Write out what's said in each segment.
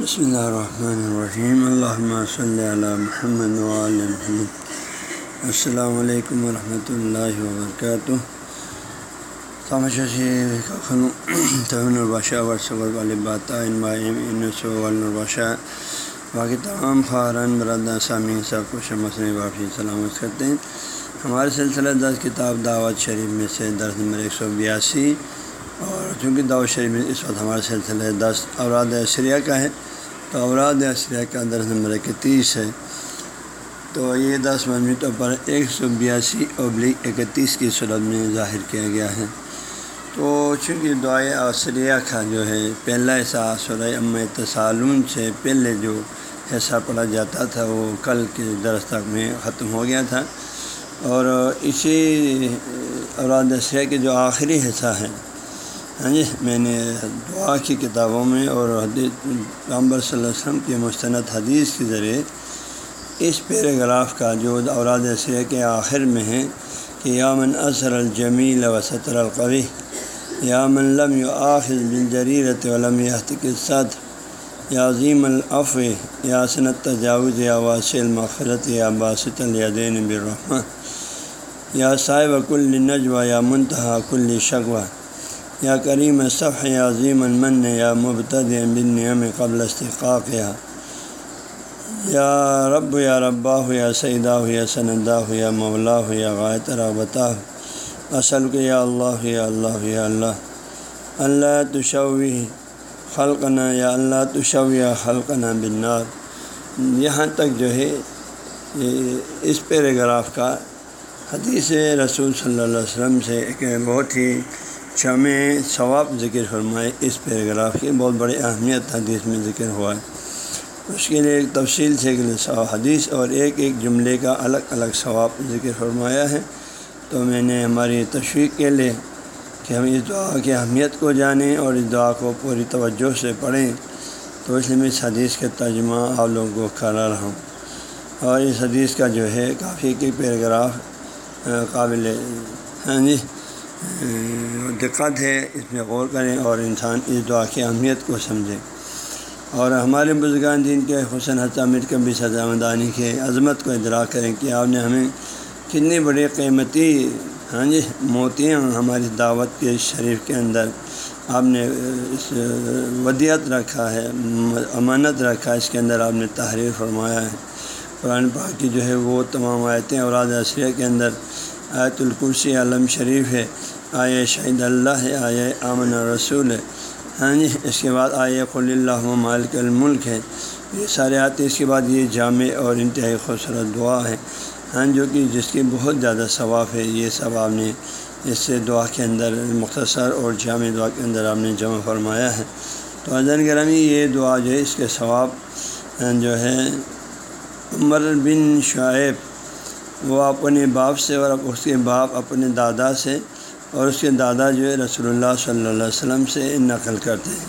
بسم اللہ الرحمن الرحیم اللہ صلی اللہ محمد محمد السلام علیکم ورحمۃ اللہ وبرکاتہ الباشہ ورثہ الباشہ باقی تمام خارن برادہ سامعین سب کو شمسن واپسی سلامت کرتے ہیں ہمارے سلسلہ دس کتاب دعوت شریف میں سے درس نمبر ایک سو بیاسی اور چونکہ دعوت شریف میں اس وقت ہمارے سلسلہ دس اوراد اشریہ کا ہے تو اوراد اشریہ کا درس نمبر اکتیس ہے۔ تو یہ دس مجموعی طور پر ایک سو بیاسی ابلیغ اکتیس کی صورت میں ظاہر کیا گیا ہے۔ تو چونکہ دعائے عصریہ کا جو ہے، پہلا ایسا سورہ ام تصالون سے پہلے جو حصہ پڑھا جاتا تھا، وہ کل کے درس تک میں ختم ہو گیا تھا۔ اور اسی اوراد اشریہ کے جو آخری حصہ ہے ہاں جی میں نے دعا کی کتابوں میں اور حدیث رامبر صلی اللہ علیہ وسلم کی مستند حدیث کے ذریعے اس پیراگراف کا جو اوراد اشریہ کے آخر میں ہے کہ یامن اثر الجمیل و سطر القوی یامن لم یو آخذ بالجریرت ولم کے ساتھ یا عظیم العف یا صنعت تجاوز یا واسع المغفرت، یا باسط الدین برحمٰ یا صاحب کل نجوہ یا منتہا کل شگوہ یا کریم صف یا عظیم المن یا مبتد بن قبل استقاق یا یا رب یا ربا ہو یا سعیدہ ہو یا سندا ہو یا مولا ہو یا غائط رابطہ ہو اصل کے یا اللہ یا اللہ یا اللہ اللہ تشوی خلقنا یا اللہ تشو یا خلقنا بنار یہاں تک جو ہے اس پیراگراف کا حدیث رسول صلی اللہ علیہ وسلم سے ایک بہت ہی شمع ثواب ذکر فرمائے اس پیراگراف کی بہت بڑی اہمیت حدیث میں ذکر ہوا ہے۔ اس کے لیے ایک تفصیل سے حدیث اور ایک ایک جملے کا الگ الگ ثواب ذکر فرمایا ہے۔ تو میں نے ہماری تشویق کے لیے کہ ہم اس دعا کی اہمیت کو جانیں اور اس دعا کو پوری توجہ سے پڑھیں۔ تو اس لیے میں اس حدیث کے ترجمہ آپ لوگوں کو کرا رہا ہوں۔ اور اس حدیث کا جو ہے کافی ایک پیراگراف قابل ہاں جی۔ دقت ہے، اس میں غور کریں اور انسان اس دعا کی اہمیت کو سمجھیں۔ اور ہمارے بزرگان دین کے حسن حسامر کے بھی سزا مدانی کے عظمت کو ادراک کریں کہ آپ نے ہمیں کتنی بڑی قیمتی ہاں جی موتیاں ہماری دعوت کے شریف کے اندر آپ نے اس ودیت رکھا ہے، امانت رکھا ہے، اس کے اندر آپ نے تحریر فرمایا ہے۔ قرآن پاک کی جو ہے وہ تمام آیتیں اوراد عصریہ کے اندر آیت القرسی عالم شریف ہے آئے شہید اللہ ہے آئے آمن رسول ہے۔ ہاں جی اس کے بعد آئے قل اللہ مالک الملک ہے۔ یہ سارے آتے اس کے بعد یہ جامع اور انتہائی خوبصورت دعا ہے۔ ہاں جو کہ جس کی بہت زیادہ ثواف ہے، یہ سب آپ نے اس سے دعا کے اندر مختصر اور جامع دعا کے اندر آپ نے جمع فرمایا ہے۔ تو حضر گرامی یہ دعا جو ہے، اس کے ثواب جو ہے، عمر بن شعیب وہ اپنے باپ سے اور اس کے باپ اپنے دادا سے اور اس کے دادا جو ہے رسول اللہ صلی اللہ علیہ وسلم سے نقل کرتے ہیں۔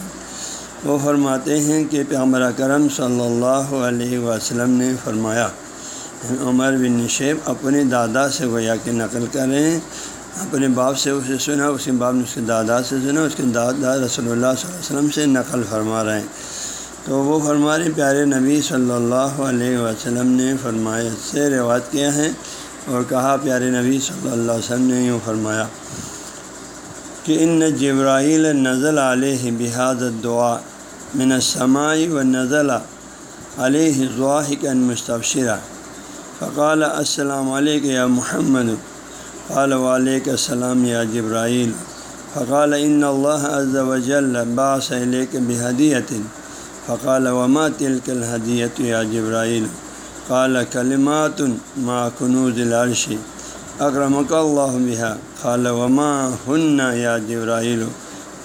وہ فرماتے ہیں کہ پیغمبر کرم صلی اللہ علیہ وسلم نے فرمایا، عمر بن نشیب اپنے دادا سے گویا کہ نقل کریں۔ اپنے باپ سے اسے سنا اس کے باپ نے اس کے دادا سے سنا اس کے دادا رسول اللہ صلی اللہ علیہ وسلم سے نقل فرما رہے ہیں۔ تو وہ فرمارے پیارے نبی صلی اللہ علیہ وسلم نے فرمایا سے روایت کیا ہے اور کہا، پیارے نبی صلی اللہ علیہ وسلم نے یوں فرمایا کہ ان جبرائیل نزل علیہ بحاد دعا من السمائی و نزل علیہ ضواحق مستبشرہ فقال، السلام علیکم یا محمد. قال علیہ السلام یا جبرائیل. فقال، ان اللہ عز وجل باس علیک بحدیت فقال، وما تلك الحدیت یا جبرائیل قال کلمات ما کنوز العرش اکرمک اللہ بحا خال وما ہن یا جبرائیل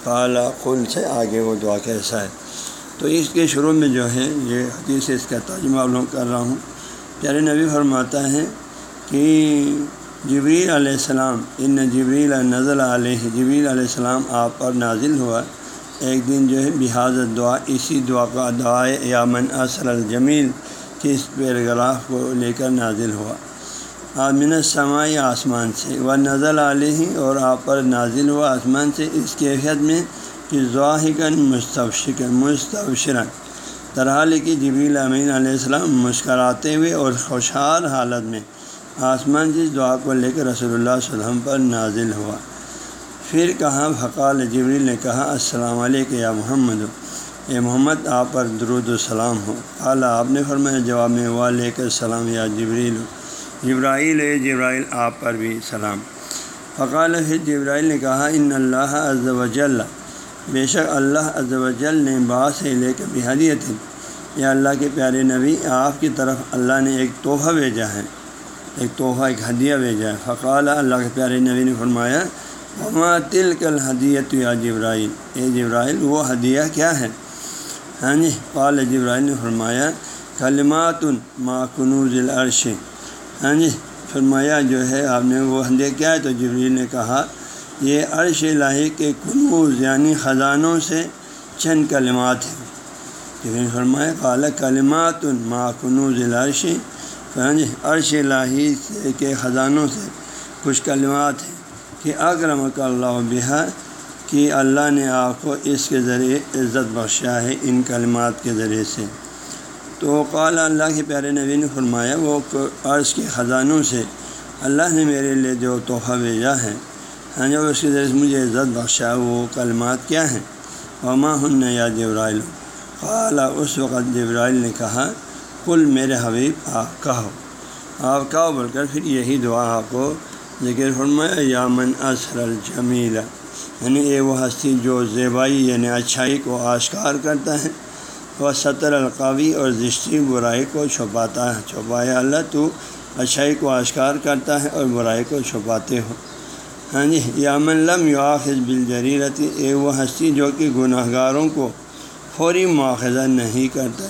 قال، قل سے آگے وہ دعا کیسا ہے؟ تو اس کے شروع میں جو ہے، یہ حدیث اس کا ترجمہ معلوم کر رہا ہوں۔ پیارے نبی فرماتا ہے کہ جبریل علیہ السلام، ان جبریل نزل علیہ، جبریل علیہ السلام آپ پر نازل ہوا۔ ایک دن جو ہے بحاظ دعا اسی دعا کا دعائے یامن اصل الجمیل کی اس پیراگراف کو لے کر نازل ہوا۔ آمن سمائی آسمان سے۔ وہ نزل علیہ، اور آپ پر نازل ہوا آسمان سے۔ اس کیفیت میں کہ ظاہر مستفشکن مستبشرن ترحال کی جبریل امین علیہ السلام مسکراتے ہوئے اور خوشحال حالت میں آسمان جس دعا کو لے کر رسول اللہ علیہ وسلم پر نازل ہوا۔ پھر کہاں فقال جبریل نے کہا، السلام علیکم یا محمد۔ اے محمد، آپ پر درود السلام ہو۔ اعلیٰ آپ نے فرمایا، جواب میں، وعلیکم السلام یا جبریل۔ جبرائیل، اے جبرائیل، آپ پر بھی سلام۔ فقال، پھر جبرائیل نے کہا، ان اللہ عز و جل، بے شک اللہ عز و جل نے باس سے لے کر بحریت یا اللہ کے پیارے نبی، آپ کی طرف اللہ نے ایک تحفہ بھیجا ہے۔ ایک تحفہ، ایک ہدیہ بھیجا ہے۔ فقال، اللہ کے پیارے نبی نے فرمایا وما تل کل حدیت یا جبرائیل اے جبرائیل وہ ہدیہ کیا ہے؟ ہاں جی قال جبرائیل نے فرمایا، کلمات ما کنوز العرش۔ ہاں جی فرمایا جو ہے، آپ نے وہ ہدیہ کیا ہے؟ تو جبریل نے کہا، یہ عرش الہی کے کنوز یعنی خزانوں سے چند کلمات ہیں۔ جبریل فرمایا، قال کلمات ما کنوز العرش۔ ہاں جی عرش الہی کے خزانوں سے کچھ کلمات ہیں۔ کہ اکرم اللہ بہا، کہ اللہ نے آپ کو اس کے ذریعے عزت بخشا ہے، ان کلمات کے ذریعے سے۔ تو قال اللہ کے پیارے نبی نے فرمایا، وہ عرض کے خزانوں سے اللہ نے میرے لیے جو تحفہ بھیجا ہے ہاں جی، جو اس کے ذریعے سے مجھے عزت بخشا وہ کلمات کیا ہیں؟ وما ہن یا جبرائیل قالا اس وقت جبرائیل نے کہا کل میرے حبیب، آپ کہو۔ آپ کہو بول کر پھر یہی دعا آپ کو ذکر فرمایا یامن اثر الجمیلا یعنی اے وہ ہستی جو زیبائی یعنی اچھائی کو آشکار کرتا ہے، وہ سطر القاوی اور زشتی برائی کو چھپاتا ہے۔ چھپایا، اللہ، تو اچھائی کو آشکار کرتا ہے اور برائی کو چھپاتے ہو۔ ہاں جی یامن لم یواخذ بالجریرتی اے وہ ہستی جو کہ گناہ گاروں کو فوری مواخذہ نہیں کرتا،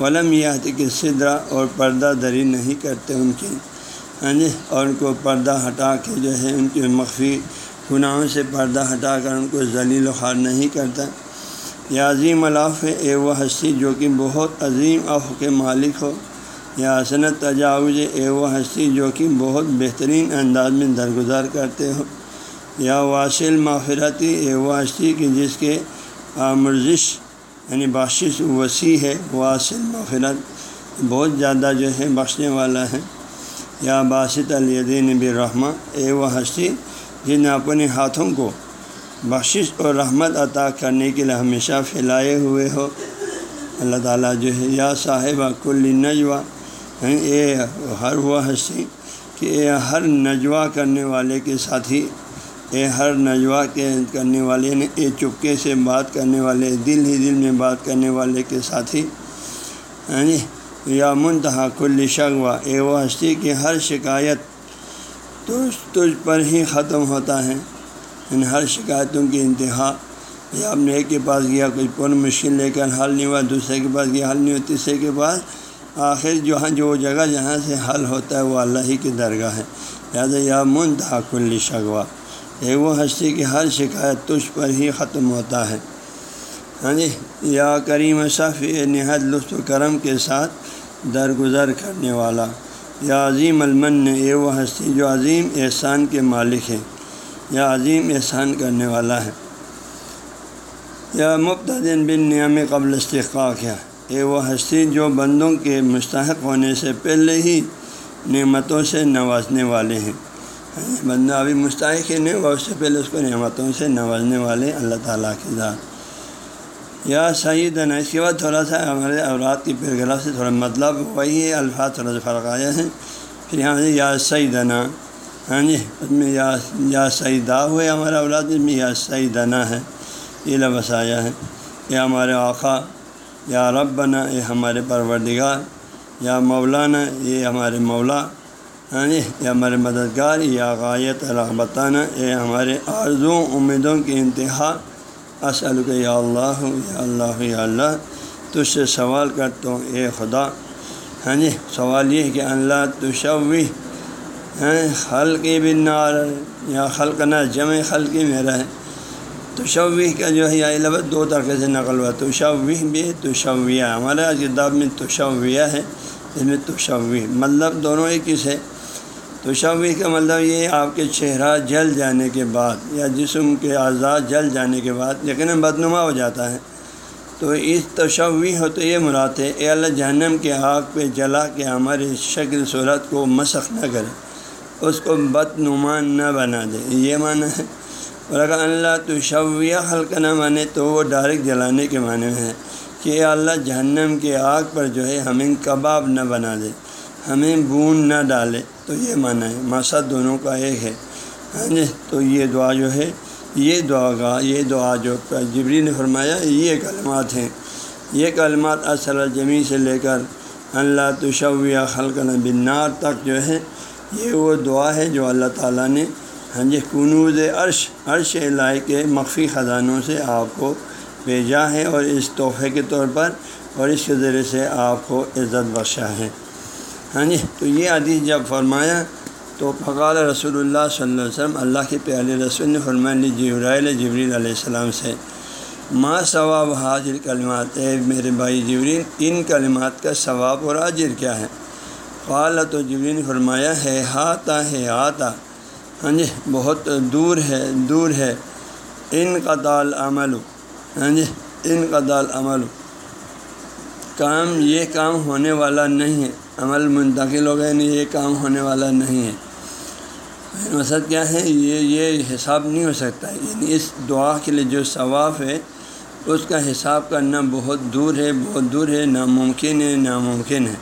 ولم یہ کہ صدرہ اور پردہ دری نہیں کرتے ان کی ہاں جی اور ان کو پردہ ہٹا کے جو ہے ان کے مخفی گناہوں سے پردہ ہٹا کر ان کو ذلیل و خوار نہیں کرتا۔ یا عظیم الاف ہے، اے وہ ہستی جو کہ بہت عظیم اف کے مالک ہو۔ یا حسنت تجاوز، اے وہ ہستی جو کہ بہت بہترین انداز میں درگزار کرتے ہو۔ یا واصل معافرتی اے وہ ہستی کہ جس کے آمرزش یعنی بخشش وسیع ہے۔ واصل معافرت بہت زیادہ جو ہے بخشنے والا ہے۔ یا باسط الدین برحمہ اے وہ ہستی جن نے اپنے ہاتھوں کو بخشش اور رحمت عطا کرنے کے لیے ہمیشہ پھیلائے ہوئے ہو۔ اللہ تعالیٰ جو ہے، یا صاحب کل نجوا یعنی اے ہر وہ ہستی کہ اے ہر نجوا کرنے والے کے ساتھی، اے ہر نجوا کے کرنے والے نے اے چپکے سے بات کرنے والے، دل ہی دل میں بات کرنے والے کے ساتھی جی یا منتہا کل شگوا اے وہ ہستی کی ہر شکایت تجھ تجھ پر ہی ختم ہوتا ہے۔ ان ہر شکایتوں کی انتہا یا اپنے ایک کے پاس گیا کچھ پر مشکل لے کر حل نہیں ہوا، دوسرے کے پاس گیا، حل نہیں ہوا، تیسرے کے پاس آخر جو جو جگہ جہاں سے حل ہوتا ہے، وہ اللہ ہی کی درگاہ ہے۔ لہٰذا یا منتہا کل شگوا اے وہ ہستی کی ہر شکایت تجھ پر ہی ختم ہوتا ہے۔ ہاں جی یا کریم صف نہایت لطف و کرم کے ساتھ درگزر کرنے والا۔ یا عظیم المن، اے وہ ہستی جو عظیم احسان کے مالک ہے، یا عظیم احسان کرنے والا ہے۔ یا مبتدین بن نیام قبل استحقاق ہے۔ اے وہ ہستی جو بندوں کے مستحق ہونے سے پہلے ہی نعمتوں سے نوازنے والے ہیں۔ بندہ ابھی مستحق ہی نہیں ہوا اس سے پہلے اس کو نعمتوں سے نوازنے والے اللہ تعالیٰ کی ذات۔ یا سعید نا اس کے بعد تھوڑا سا ہمارے اورات کی پیرگلا سے تھوڑا مطلب وہی ہے، الفاظ تھوڑا سا فرق آیا ہے۔ پھر یہاں سے یا سعیدنا ہاں جی اس میں یا یا سعیدہ ہوئے ہمارا اولاد، اس میں یا سعیدنا ہے۔ یہ لفظ آیا ہے۔ یا ہمارے آقا، یا رب بنا یہ ہمارے پروردگار۔ یا مولانا، یہ ہمارے مولا۔ ہاں جی یہ ہمارے مددگار یا غایت رغبتانہ یہ ہمارے آرزوں، امیدوں کی انتہا۔ اسل کے یا اللہ یا اللہ یا اللہ تجھ سے سوال کرتا ہوں اے خدا ہاں جی سوال یہ کہ اللہ تشوی ہیں خلقی بن نار یا خلق نہ، جمع خلقی میرا ہے۔ تشوی کا جو ہے، یا لفظ دو طرح سے نقل ہوا تشوی بھی، تشویہ ہمارا کتاب میں تشویہ ہے، اس میں تشوی مطلب دونوں ایک ہی سے۔ تو شوی کا مطلب یہ آپ کے چہرہ جل جانے کے بعد یا جسم کے اعضاء جل جانے کے بعد یقیناً بدنما ہو جاتا ہے۔ تو اس تشوی ہو تو یہ مراد ہے، اے اللہ جہنم کے آگ پہ جلا کے ہماری شکل صورت کو مسخ نہ کرے، اس کو بد نہ بنا دے۔ یہ معنی ہے۔ اور اگر اللہ تو شویہ حلقہ نہ مانے تو وہ ڈائریکٹ جلانے کے معنی میں ہے کہ اے اللہ جہنم کے آگ پر جو ہے ہمیں کباب نہ بنا دے۔ ہمیں بون نہ ڈالے، تو یہ معنی ہے۔ مقصد دونوں کا ایک ہے ہاں جی؟ تو یہ دعا جو ہے، یہ دعا گاہ یہ دعا جو جبری نے فرمایا، یہ کلمات ہیں۔ یہ کلمات اصل جمی سے لے کر اللہ تشویہ خلق بنار تک جو ہے، یہ وہ دعا ہے جو اللہ تعالیٰ نے ہاں جی کنوز عرش عرش الہی کے مخفی خزانوں سے آپ کو بھیجا ہے اور اس تحفے کے طور پر اور اس کے ذریعے سے آپ کو عزت بخشا ہے۔ ہاں جی تو یہ حدیث جب فرمایا تو فقال رسول اللہ صلی اللہ علیہ وسلم، اللہ کے پیارے رسول نے فرمایا جبرائیل، جبریل علیہ السلام سے ماں ثواب حاضر کلمات، اے میرے بھائی جبریل، ان کلمات کا ثواب اور حاضر کیا ہے؟ قال، تو جبریل فرمایا، ہے ہاتھا ہے ہاتھا ہاں جی بہت دور ہے دور ہے، ان قطال عمل ہاں جی ان قطال عمل کام، یہ کام ہونے والا نہیں ہے عمل منتقل ہو گئے، نہیں، یہ کام ہونے والا نہیں ہے۔ مقصد کیا ہے؟ یہ یہ حساب نہیں ہو سکتا۔ یعنی اس دعا کے لیے جو ثواف ہے، اس کا حساب کرنا بہت دور ہے، بہت دور ہے، ناممکن ہے ناممکن ہے۔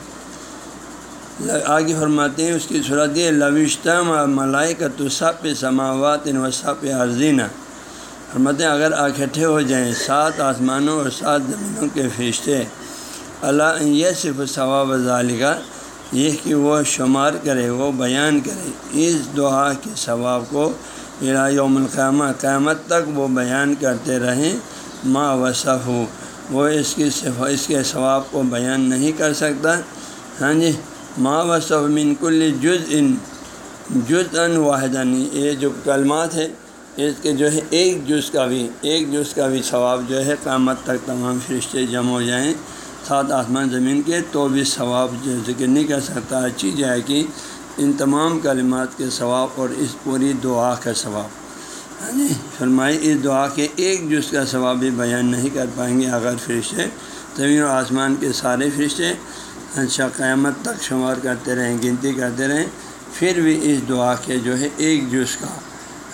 آگے فرماتے ہیں، اس کی صورت یہ لوشتہ ملائی کا تو سب سماوات ان وصف عرضینہ فرماتے ہیں، اگر اکٹھے ہو جائیں، سات آسمانوں اور سات زمینوں کے فرشتے اللہ یہ صرف ثواب ظالگہ یہ کہ وہ شمار کرے، وہ بیان کرے۔ اس دعا کے ثواب کو یوم القامہ قیامت تک وہ بیان کرتے رہیں۔ ماں وصف ہو وہ اس کی اس کے ثواب کو بیان نہیں کر سکتا۔ ہاں جی ماں وصف من کل جز ان جز ان واحدانی یہ جو کلمات ہے اس کے جو ہے ایک جز کا بھی، ایک جز کا بھی ثواب جو ہے قیامت تک تمام فرشتے جمع ہو جائیں۔ سات آسمان زمین کے، تو بھی ثواب ذکر نہیں کر سکتا۔ اچھی جائے کہ ان تمام کلمات کے ثواب اور اس پوری دعا کا ثواب۔ ہاں جی فرمائی اس دعا کے ایک جز کا ثواب بھی بیان نہیں کر پائیں گے اگر فرشتے زمین و آسمان کے سارے فرشتے اچھا قیامت تک شمار کرتے رہیں، گنتی کرتے رہیں۔ پھر بھی اس دعا کے جو ہے ایک جز کا۔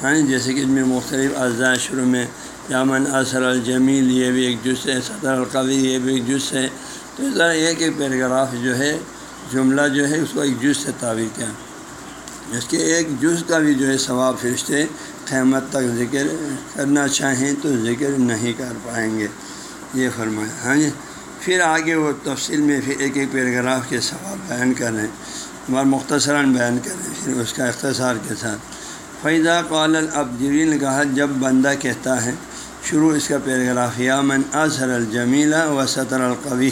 ہاں جی، جیسے کہ اس میں مختلف اعضاء شروع میں یامن اثر الجمیل، یہ بھی ایک جز ہے، صدر القوی یہ بھی ایک جز ہے۔ تو اس طرح ایک ایک پیراگراف جو ہے، جملہ جو ہے، اس کو ایک جز سے تعبیر کیا۔ اس کے ایک جز کا بھی جو ہے، ثواب فرشتے قیامت تک ذکر کرنا چاہیں تو ذکر نہیں کر پائیں گے۔ یہ فرمایا۔ ہاں جی۔ پھر آگے وہ تفصیل میں پھر ایک ایک پیراگراف کے ثواب بیان کریں اور مختصراً بیان کریں، پھر اس کا اختصار کے ساتھ۔ فیضہ قال اب کہا جب بندہ کہتا ہے شروع اس کا پیراگراف، یا من اظہر الجمیلہ و سطر القوی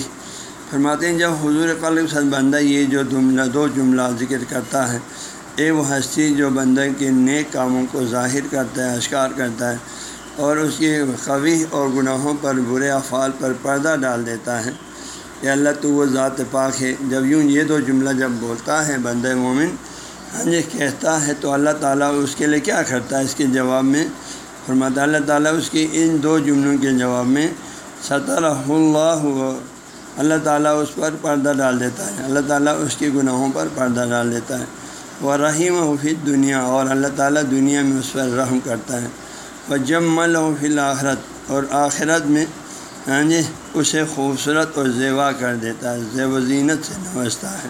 فرماتے ہیں، جب حضور قلب صد بندہ یہ جو جملہ، دو جملہ ذکر کرتا ہے، اے وہ ہستی جو بندہ کے نیک کاموں کو ظاہر کرتا ہے، اشکار کرتا ہے، اور اس کے قوی اور گناہوں پر برے افعال پر پردہ ڈال دیتا ہے کہ اللہ تو وہ ذات پاک ہے۔ جب یوں یہ دو جملہ جب بولتا ہے بندہ مومن ہاں جی کہتا ہے تو اللہ تعالیٰ اس کے لیے کیا کرتا ہے؟ اس کے جواب میں فرماتا اللہ تعالیٰ اس کی ان دو جملوں کے جواب میں سطر اللہ اللہ تعالیٰ اس پر پردہ ڈال دیتا ہے۔ اللہ تعالیٰ اس کے گناہوں پر پردہ ڈال دیتا ہے۔ وہ رحیم و دنیا اور اللہ تعالیٰ دنیا میں اس پر رحم کرتا ہے۔ وہ جب مل و فی آخرت اور آخرت میں ہاں جی اسے خوبصورت اور زیوا کر دیتا ہے، زیب و زینت سے نوازتا ہے۔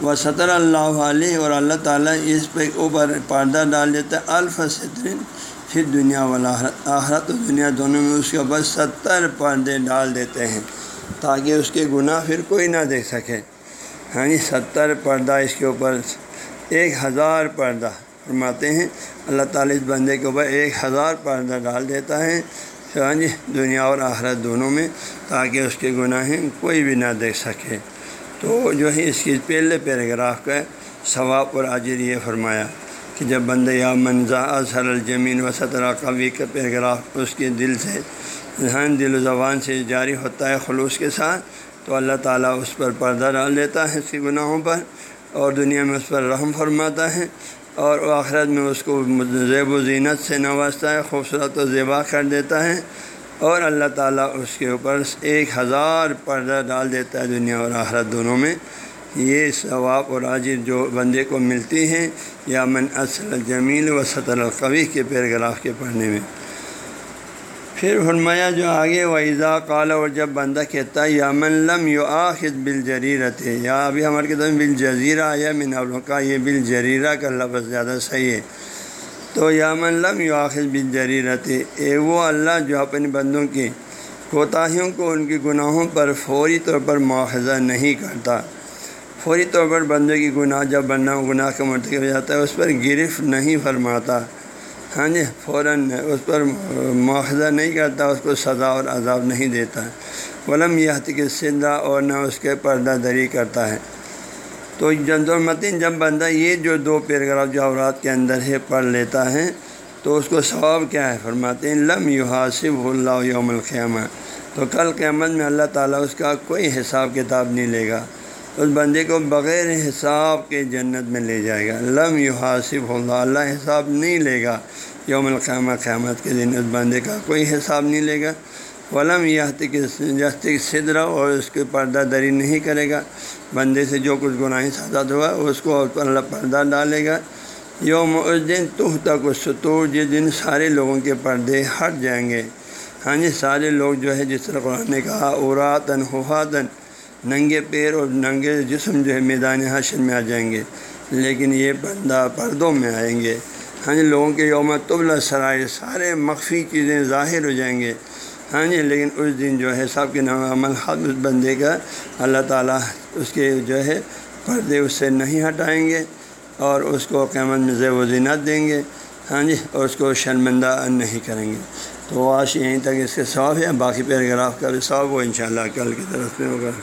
وہ سطر اللہ علیہ اور اللہ تعالیٰ اس پہ اوپر پردہ ڈال دیتا ہے۔ الف سترین پھر دنیا والا آخرت و دنیا دونوں میں اس کے اوپر ستر پردے ڈال دیتے ہیں، تاکہ اس کے گناہ پھر کوئی نہ دیکھ سکے۔ ہاں جی ستر پردہ اس کے اوپر، ایک ہزار پردہ۔ فرماتے ہیں، اللہ تعالیٰ اس بندے کے اوپر ایک ہزار پردہ ڈال دیتا ہے۔ ہاں جی دنیا اور آخرت دونوں میں، تاکہ اس کے گناہیں کوئی بھی نہ دیکھ سکے۔ تو جو ہے، اس کی پہلے پیراگراف کا ثواب اور عاجر یہ فرمایا۔ کہ جب بندہ یا منظا اظہر الجمین و سطرہ قوی کا پیراگراف اس کے دل سے، ذہن، دل و زبان سے جاری ہوتا ہے خلوص کے ساتھ، تو اللہ تعالیٰ اس پر پردہ ڈال دیتا ہے اس کے گناہوں پر اور دنیا میں اس پر رحم فرماتا ہے اور آخرت میں اس کو زیب و زینت سے نوازتا ہے، خوبصورت و زیبا کر دیتا ہے اور اللہ تعالیٰ اس کے اوپر ایک ہزار پردہ ڈال دیتا ہے دنیا اور آخرت دونوں میں۔ یہ ثواب اور عاجر جو بندے کو ملتی ہیں، یا من اصل جمیل و سطر القوی کے پیراگراف کے پڑھنے میں۔ پھر فرمایا جو آگے و اضا اور جب بندہ کہتا ہے، یا من لم یو آخذ بل جریرت یا ابھی ہمارے کہتے ہیں بل جزیرہ یا من کا یہ بل جریرہ کا لفظ زیادہ صحیح ہے۔ تو یا من لم یو آخذ بل جریرت اے وہ اللہ جو اپنے بندوں کی کوتاہیوں کو، ان کی گناہوں پر فوری طور پر مواخذہ نہیں کرتا۔ فوری طور پر بندے کی گناہ، جب بندہ گناہ کا مرتکب ہو جاتا ہے، اس پر گرفت نہیں فرماتا۔ ہاں جی فوراً اس پر مواخذہ نہیں کرتا، اس کو سزا اور عذاب نہیں دیتا۔ ولم یہ کہ سندہ اور نہ اس کے پردہ دری کرتا ہے۔ تو جد متین جب بندہ یہ جو دو پیراگراف جو اورات کے اندر ہے پڑھ لیتا ہے، تو اس کو ثواب کیا ہے؟ فرماتے ہیں، لم یو حاصب اللہ یوم القیامہ۔ تو کل قیامت میں اللہ تعالیٰ اس کا کوئی حساب کتاب نہیں لے گا۔ اس بندے کو بغیر حساب کے جنت میں لے جائے گا۔ لم یو حاصب اللہ اللہ حساب نہیں لے گا۔ یوم القیامہ، قیامت کے دن اس بندے کا کوئی حساب نہیں لے گا۔ ولم یہ صدر اور اس کے پردہ دری نہیں کرے گا۔ بندے سے جو کچھ گناہ سازاد ہوا، اس کو اللہ پردہ ڈالے گا۔ یوم اس دن تو تک ستور جس دن سارے لوگوں کے پردے ہٹ جائیں گے۔ ہاں جی سارے لوگ جو ہے، جس طرح قرآن نے کہا اوراتن حفاظن ننگے پیر اور ننگے جسم جو ہے میدان حشر میں آ جائیں گے۔ لیکن یہ پردہ پردوں میں آئیں گے۔ ہاں جی لوگوں کے یوم طبل سرائے سارے مخفی چیزیں ظاہر ہو جائیں گے۔ ہاں جی لیکن اس دن جو ہے سب کے نام عمل حد اس بندے کا اللہ تعالیٰ اس کے جو ہے پردے اس سے نہیں ہٹائیں گے اور اس کو قیمت میں زیب و زینت دیں گے۔ ہاں جی اور اس کو شرمندہ نہیں کریں گے۔ تو آج یہیں تک اس کے ثواب ہے باقی پیراگراف کا بھی ثواب وہ انشاءاللہ کل کی طرف میں ہوگا۔